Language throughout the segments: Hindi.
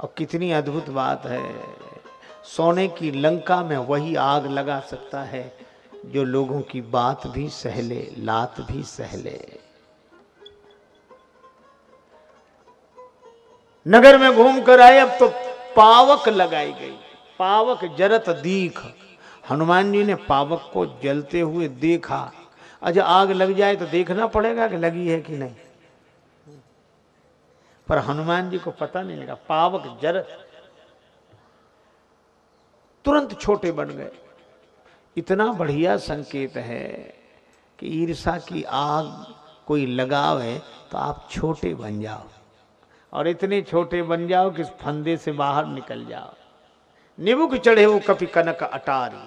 और कितनी अद्भुत बात है। सोने की लंका में वही आग लगा सकता है, जो लोगों की बात भी सहले, लात भी सहले। नगर में घूम कर आए, अब तो पावक लगाई गई। पावक जरत दीख। हनुमान जी ने पावक को जलते हुए देखा। अच्छा आग लग जाए तो देखना पड़ेगा कि लगी है कि नहीं। पर हनुमान जी को पता नहीं लगा, पावक जर तुरंत छोटे बन गए। इतना बढ़िया संकेत है कि ईर्षा की आग कोई लगाव है तो आप छोटे बन जाओ। और इतने छोटे बन जाओ कि फंदे से बाहर निकल जाओ। निबुक चढ़े वो कपि कनक अटारी।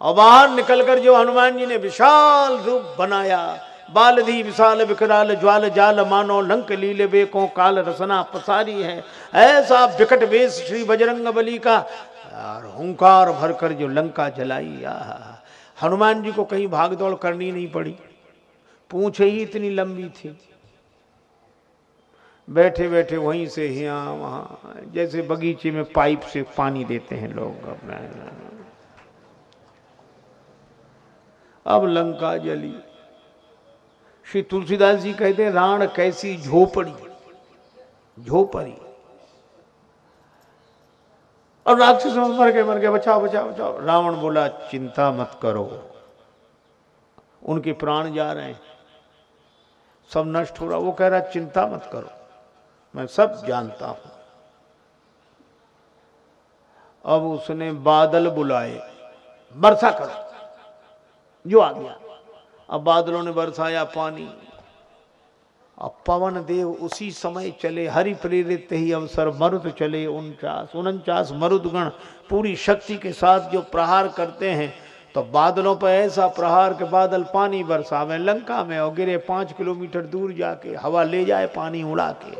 और बाहर निकलकर जो हनुमान जी ने विशाल रूप बनाया बालधी विशाल विकराल, ज्वाल जाल मानो, लंक लीले बेको काल रसना पसारी है। ऐसा विकट वेश श्री बजरंग बली का और हुंकार भरकर जो लंका जलाई आ हनुमान जी को कहीं भाग दौड़ करनी नहीं पड़ी। पूछ ही इतनी लंबी थी। बैठे बैठे वहीं से यहाँ वहाँ, जैसे बगीचे में पाइप से पानी देते हैं लोग अपना। अब लंका जली। श्री तुलसीदास जी कहते हैं, राण कैसी झोपड़ी? झोपड़ी। और राक्षस मर गए मर गए, बचाओ बचाओ बचाओ। रावण बोला, चिंता मत करो। उनके प्राण जा रहे हैं। सब नष्ट हो रहा। वो कह रहा, चिंता मत करो। मैं सब जानता हूँ। अब उसने बादल बुलाए। वर्षा करो। जो आ। गया अब बादलों ने बरसाया पानी। अब पवन देव उसी समय चले, हरि प्रेरित ही अवसर मरुद चले उनचास उनचास मरुदगण पूरी शक्ति के साथ जो प्रहार करते हैं तो बादलों पर ऐसा प्रहार के बादल पानी बरसावे, लंका में और गिरे पाँच किलोमीटर दूर जाके, हवा ले जाए पानी उड़ा के।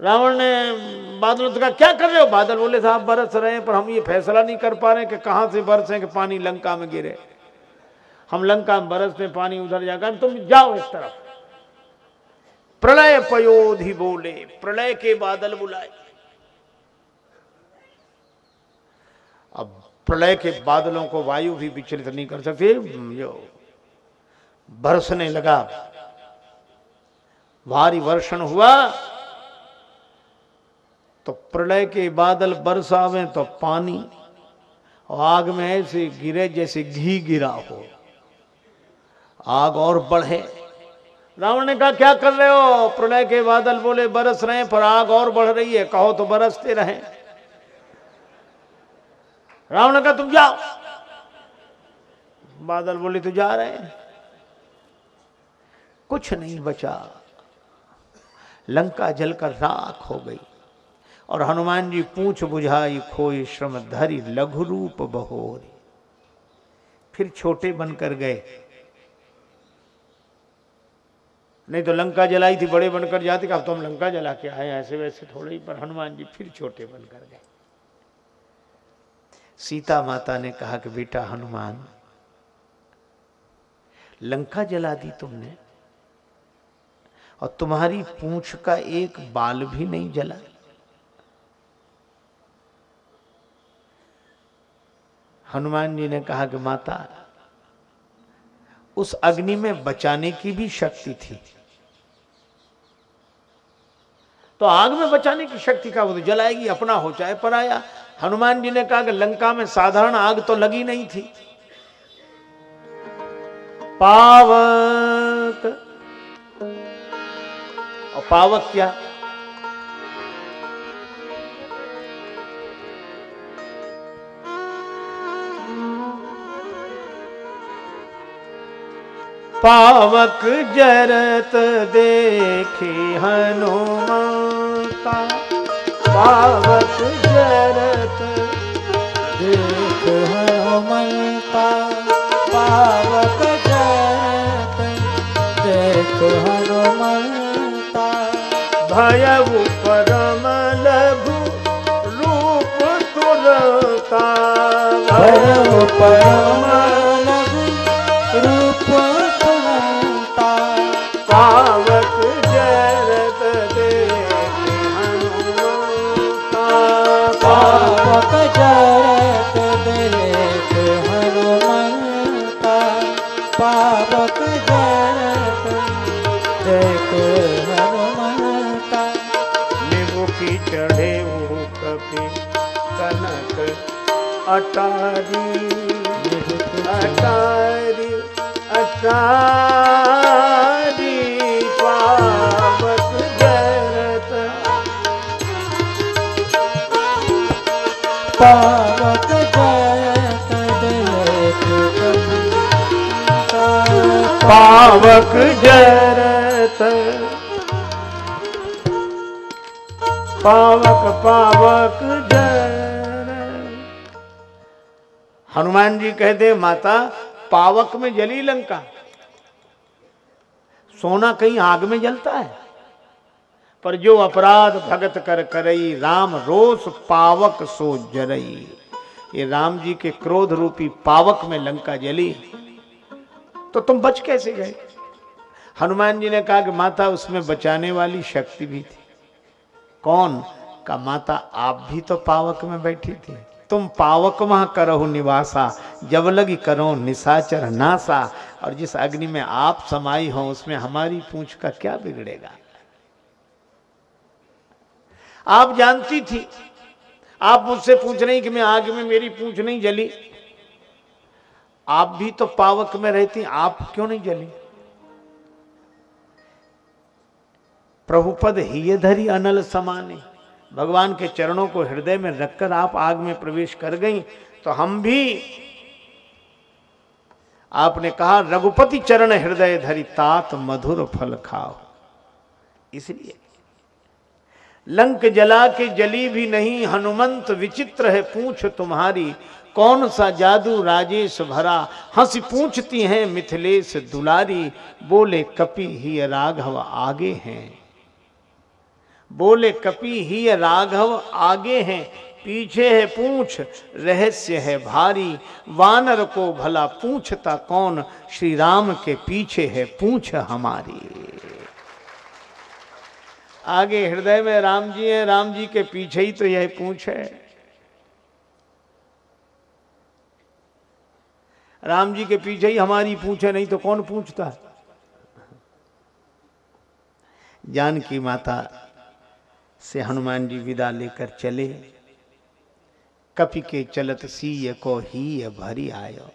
रावण ने, बादलों से कहा, क्या कर रहे हो? बादल बोले, साहब, बरस रहे हैं, पर हम ये फैसला नहीं कर पा रहे कि कहाँ से बरसे कि पानी लंका में गिरे। हम लंका में बरसते पानी उधर जाकर तुम जाओ इस तरफ़। प्रलय पयोधि बोले, प्रलय के बादल बुलाए। अब प्रलय के बादलों को वायु भी विचलित नहीं कर सकती जो बरसने लगा। भारी वर्षण हुआ तो प्रलय के बादल बरसावे तो पानी, और आग में ऐसे गिरे जैसे घी गिरा हो। आग और बढ़े। रावण ने कहा, क्या कर रहे हो? प्रलय के बादल बोले, बरस रहे पर आग और बढ़ रही है। कहो तो बरसते रहे। रावण ने कहा, तुम जाओ। बादल बोले तो जा रहे हैं। कुछ नहीं बचा। लंका जलकर राख हो गई, और हनुमान जी पूछ बुझाई, खोई श्रम धरी लघु रूप बहोरी? फिर छोटे बनकर गए। नहीं तो लंका जलाई थी, बड़े बनकर जाते अब तो हम लंका जला के आए ऐसे वैसे थोड़े ही, पर हनुमान जी फिर छोटे बनकर गए। सीता माता ने कहा कि बेटा हनुमान, लंका जला दी तुमने, और तुम्हारी पूंछ का एक बाल भी नहीं जला। हनुमान जी ने कहा कि माता उस अग्नि में बचाने की भी शक्ति थी। तो आग में बचाने की शक्ति का वो तो जलाएगी, अपना हो चाहे पराया हनुमान जी ने कहा कि लंका में साधारण आग तो लगी नहीं थी। पावक। और पावक क्या? पावक जरत देखी हनुमाता पावक जरत देख हनुमता पावक जरत देख हनुमता भयउ परम लघु रूप तुरता। भयउ परम अटारी अटारी अटारी पावक जरत पावक जयत देख पावक जरत पावक पावक जर हनुमान जी कहते माता, पावक में जली लंका। सोना कहीं आग में जलता है। पर जो अपराध भगत कर करई, राम रोष पावक सो जरई। ये राम जी के क्रोध रूपी पावक में लंका जली। तो तुम बच कैसे गए? हनुमान जी ने कहा कि माता, उसमें बचाने वाली शक्ति भी थी। कौन? का माता, आप भी तो पावक में बैठी थी। तुम पावक वहाँ करो निवासा, जब लगी करो निशाचर नासा। और जिस अग्नि में आप समाई हो, उसमें हमारी पूछ का क्या बिगड़ेगा? आप जानती थी। आप मुझसे पूछ रही कि मैं आग में मेरी पूछ नहीं जली। आप भी तो पावक में रहती, आप क्यों नहीं जली? प्रभुपद ही धरी अनल समाने। भगवान के चरणों को हृदय में रखकर आप आग में प्रवेश कर गई तो हम भी आपने कहा, रघुपति चरण हृदय धरी तात मधुर फल खाओ। इसलिए लंक जला के जली भी नहीं, हनुमंत विचित्र है, पूछ तुम्हारी, कौन सा जादू राजेश भरा? हँसी पूछती हैं मिथिलेश दुलारी, बोले कपि ही राघव आगे हैं। बोले, कपि ही राघव, आगे हैं, पीछे है पूछ, रहस्य है भारी, वानर को भला पूछता कौन श्री राम के पीछे है पूछ हमारी। आगे, हृदय में राम जी हैं, राम जी के पीछे ही तो यह पूछ है। राम जी के पीछे ही हमारी पूछ है, नहीं तो कौन पूछता? जानकी माता से हनुमान जी विदा लेकर चले। कपि के चलत सीय को ही भरी आयो।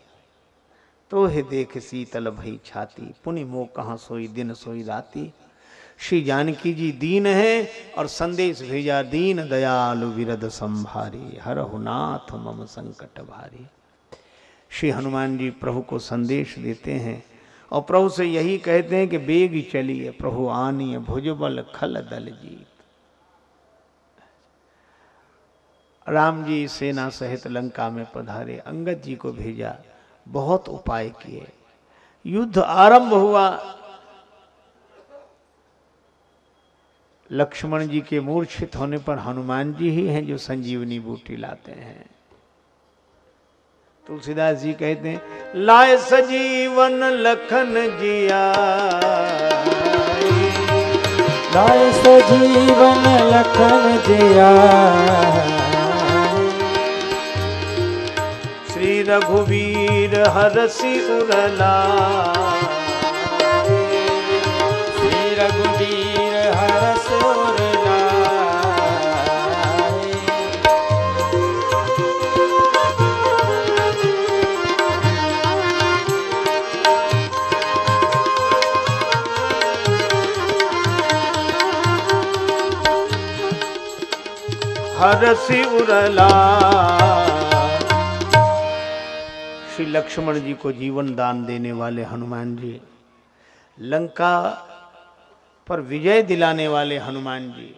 तो हे देख शीतल भई छाती, पुनि मो कहाँ सोई दिन सोई राती। श्री जानकी जी दीन है और संदेश भेजा दीन दयालु विरद संभारी, हर नाथ मम संकट भारी। श्री हनुमान जी प्रभु को संदेश देते हैं और प्रभु से यही कहते हैं कि बेग चलिए, प्रभु आनिय भुजबल खल दल जीत राम जी सेना सहित लंका में पधारे, अंगद जी को भेजा, बहुत उपाय किए। युद्ध आरंभ हुआ। लक्ष्मण जी के मूर्छित होने पर हनुमान जी ही हैं जो संजीवनी बूटी लाते हैं। तुलसीदास जी कहते हैं, लाए सजीवन लखन जिया। लाए सजीवन लखन जिया। रघुवीर हरसि उरला श्री रघुवीर हरस उरलाए। हरसि उरला लक्ष्मण जी को जीवन दान देने वाले हनुमान जी, लंका पर विजय दिलाने वाले हनुमान जी,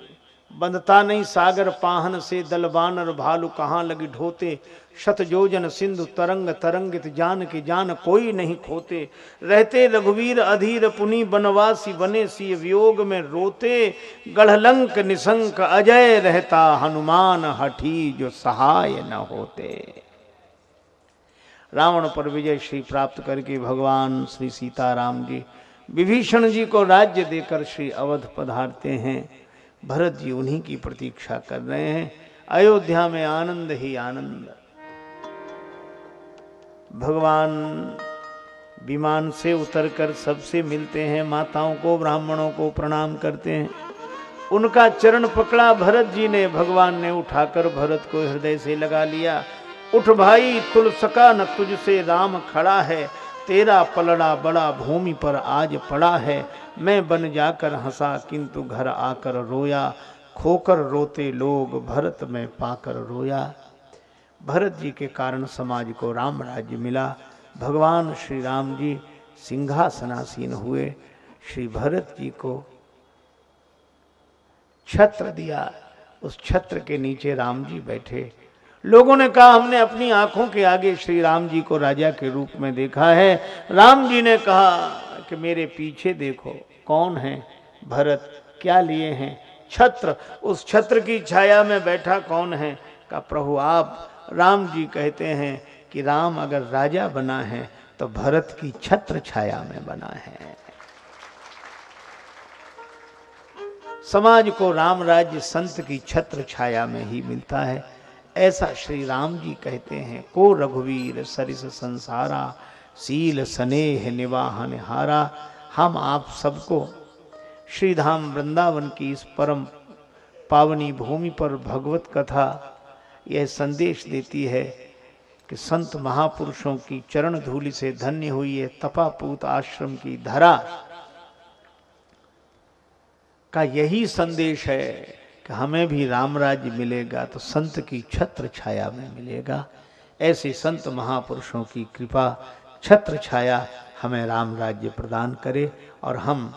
बंधता नहीं सागर पाहन से दल बानर भालू कहाँ लगी ढोते, शत जोजन सिंधु तरंग तरंगित जान के जान कोई नहीं खोते, रहते रघुवीर अधीर पुनि बनवासी बने सी वियोग में रोते, गढ़लंक निशंक अजय रहता हनुमान हठी जो सहाय न होते। रावण पर विजय श्री प्राप्त करके भगवान श्री सीताराम जी विभीषण जी को राज्य देकर श्री अवध पधारते हैं। भरत जी उन्हीं की प्रतीक्षा कर रहे हैं। अयोध्या में आनंद ही आनंद। भगवान विमान से उतरकर सबसे मिलते हैं। माताओं को, ब्राह्मणों को प्रणाम करते हैं। उनका चरण पकड़ा। भरत जी ने, भगवान ने उठाकर भरत को हृदय से लगा लिया। उठ भाई तुलसका न तुझसे राम खड़ा है। तेरा पलड़ा बड़ा भूमि पर आज पड़ा है। मैं बन जाकर हंसा, किंतु घर आकर रोया। खोकर रोते लोग भरत में पाकर रोया। भरत जी के कारण समाज को राम राज्य मिला। भगवान श्री राम जी सिंहासनासीन हुए। श्री भरत जी को छत्र दिया। उस छत्र के नीचे राम जी बैठे। लोगों ने कहा, हमने अपनी आँखों के आगे श्री राम जी को राजा के रूप में देखा है। राम जी ने कहा कि मेरे पीछे देखो, कौन है? भरत, क्या लिए हैं? छत्र, उस छत्र की छाया में बैठा कौन है? का प्रभु, आप राम जी कहते हैं कि राम अगर राजा बना है तो भरत की छत्र छाया में बना है। समाज को राम राज्य संत की छत्र छाया में ही मिलता है। ऐसा श्री राम जी कहते हैं, को रघुवीर सरिस संसारा, सील स्नेह निवाहन हारा, हम आप सबको श्री धाम वृंदावन की इस परम पावनी भूमि पर भगवत कथा यह संदेश देती है कि संत महापुरुषों की चरण धूलि से धन्य हुई है तपापूत आश्रम की धरा का यही संदेश है। कि हमें भी राम राज्य मिलेगा तो संत की छत्र छाया में मिलेगा। ऐसे संत महापुरुषों की कृपा छत्र छाया हमें राम राज्य प्रदान करे और हम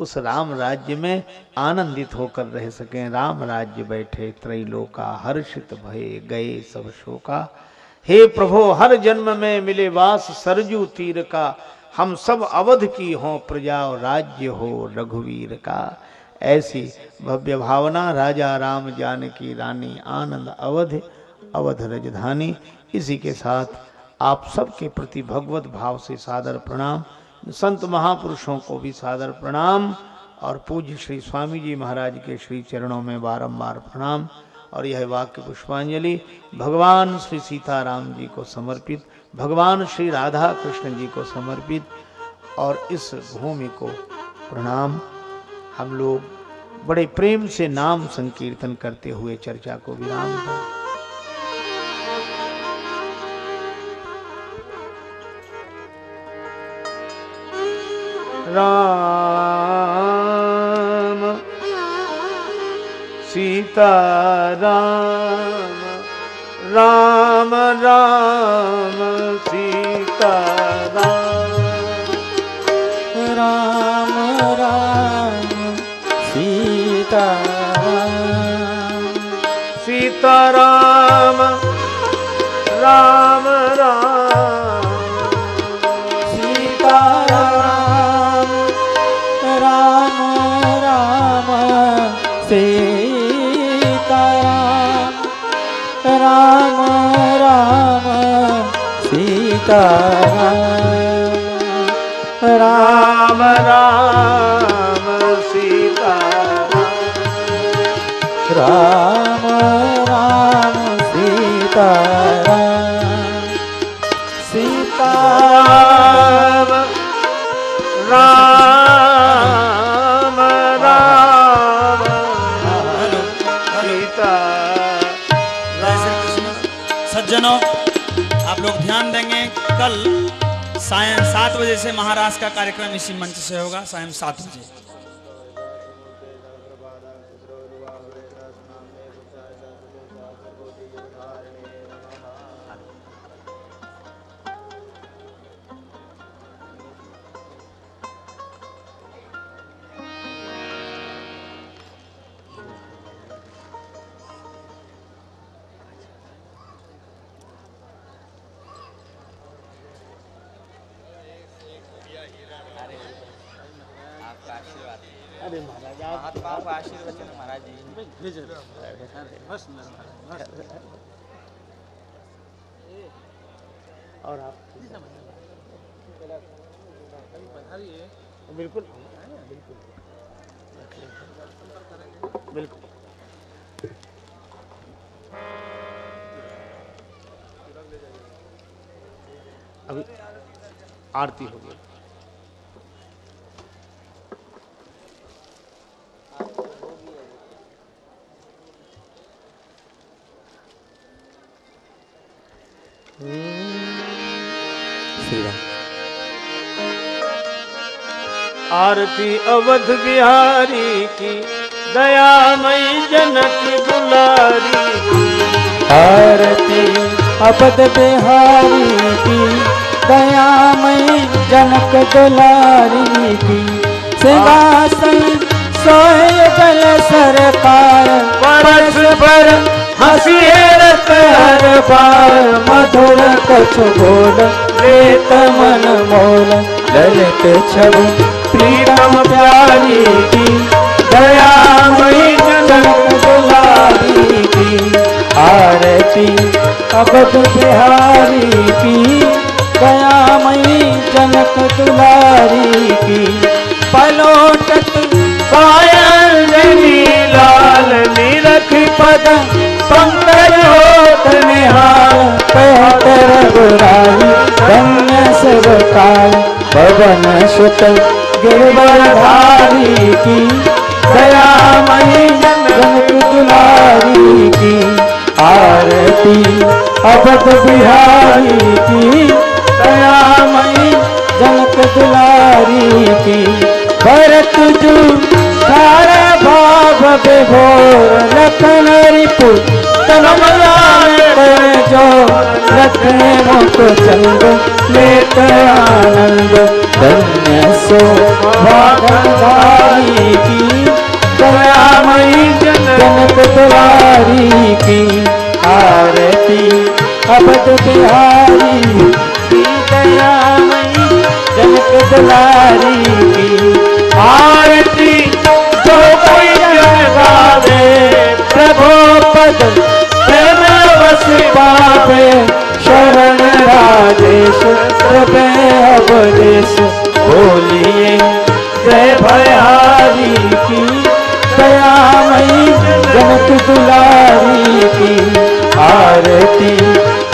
उस राम राज्य में आनंदित होकर रह सकें। राम राज्य बैठे त्रैलोका, हर्षित भय गए सब शोका। हे प्रभो, हर जन्म में मिले वास सरजू तीर का। हम सब अवध की हो प्रजा राज्य हो रघुवीर का। ऐसी भव्य भावना राजा राम जानकी रानी आनंद अवध अवध रजधानी। इसी के साथ आप सबके प्रति भगवत भाव से सादर प्रणाम, संत महापुरुषों को भी सादर प्रणाम, और पूज्य श्री स्वामी जी महाराज के श्री चरणों में बारंबार प्रणाम। और यह वाक्य पुष्पांजलि भगवान श्री सीताराम जी को समर्पित, भगवान श्री राधा कृष्ण जी को समर्पित, और इस भूमि को प्रणाम। हम लोग बड़े प्रेम से नाम संकीर्तन करते हुए चर्चा को विराम दें। राम, सीता राम राम राम सीता राम राम सीता राम। कल सायं सात बजे से महाराष्ट्र का कार्यक्रम इसी मंच से होगा, सायं सात बजे। आशीर्वचन महाराज जी। और आप? बिल्कुल। बिल्कुल। बिल्कुल अभी आरती हो आरती अवध बिहारी की दयामयी जनक दुलारी आरती अवध बिहारी की दयामयी जनक दुलारी की। सिंहासन सोए जल सरकार परस पर हँसी रत हर बार। मधुर कछ बोल लेत मन मोल। ललित छवि प्रीतम प्यारी की, दयामयी जनक दुलारी की, आरती अबद बिहारी की, दयामयी जनक दुलारी की पलोटत पायल लाल निरख पद पंकज होत निहाल, कहत रघुराई धन्य सब काल पवन सुत गिरवरधारी की, दयामयी जनक दुलारी की, आरती अबद बिहारी की, दयामयी जनक दुलारी की, भरत जू सारा भाव विभोर, लखन रिपु कर जो, रखने मुख चंद लेत आनंद। धन्य सो भागधारी की, दयामयी जनक दुलारी की आरती। अबद बिहारी की दयामयी जनक दुलारी की आरती। जो कोई गावे, प्रभु पद पावे शरण राजेश, कृपे अवदेश बोलिए, जय भयारी की, दयामयी जनक दुलारी की, आरती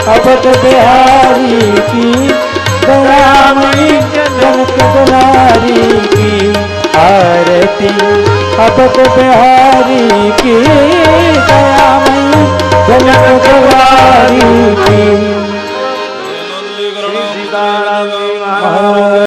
अबद बिहारी की, दयामयी जनक दुलारी की। आरती। अबद बिहारी की दयामयी जनक दुलारी की।